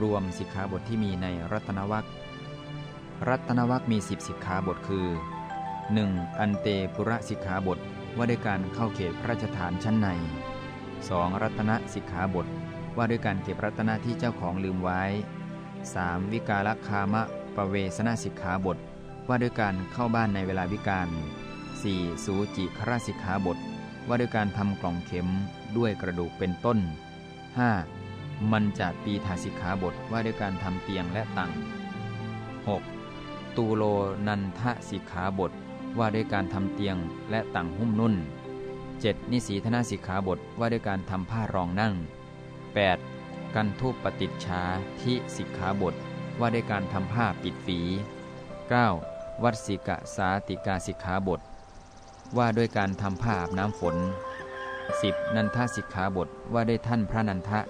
รวมสิกขาบทที่มีในรัตนวัครัตนวัคมีสิบสิกขาบทคือ 1. อันเตปุระสิกขาบทว่าด้วยการเข้าเขตพระราชฐานชั้นใน 2. รัตนสิกขาบท ว่าด้วยการเก็บรัตนะที่เจ้าของลืมไว้ 3. วิกาลคามะปะเวสนสิกขาบท ว่าด้วยการเข้าบ้านในเวลาวิกาล 4. สูจิคราสิกขาบท ว่าด้วยการทำกล่องเข็มด้วยกระดูกเป็นต้น 5. มันจะปีทาสิกขาบทว่าด้วยการทำเตียงและตัง 6. ตูโลนันทสิกขาบทว่าด้วยการทำเตียงและตังหุ้มนุ่น 7. นิสีธนาสิกขาบทว่าด้วยการทำผ้ารองนั่ง 8. กันทุปปฏิจชาทิสิกขาบทว่าด้วยการทำผ้าปิดฝี 9. วัดสิกะสาติกาสิกขาบท ว่าด้วยการทำผ้าอาบน้ำฝน 10. นันทสิกขาบทว่าด้วยท่านพระนันทะ